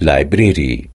library.